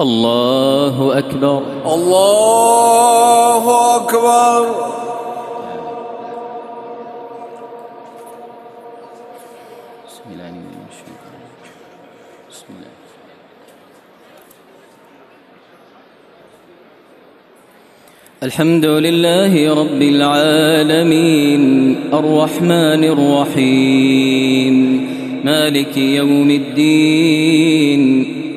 الله أكبر. الله أكبر. بسم الله بسم الله الحمد لله رب العالمين. الرحمن الرحيم. مالك يوم الدين.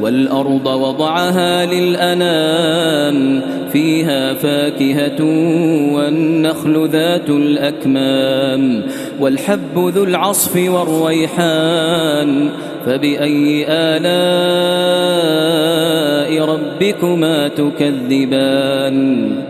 والأرض وضعها للأنام فيها فاكهة والنخل ذات الأكمام. والحب ذو العصف والريحان فبأي آلاء ربكما تكذبان؟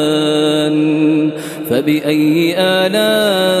فبأي آلاء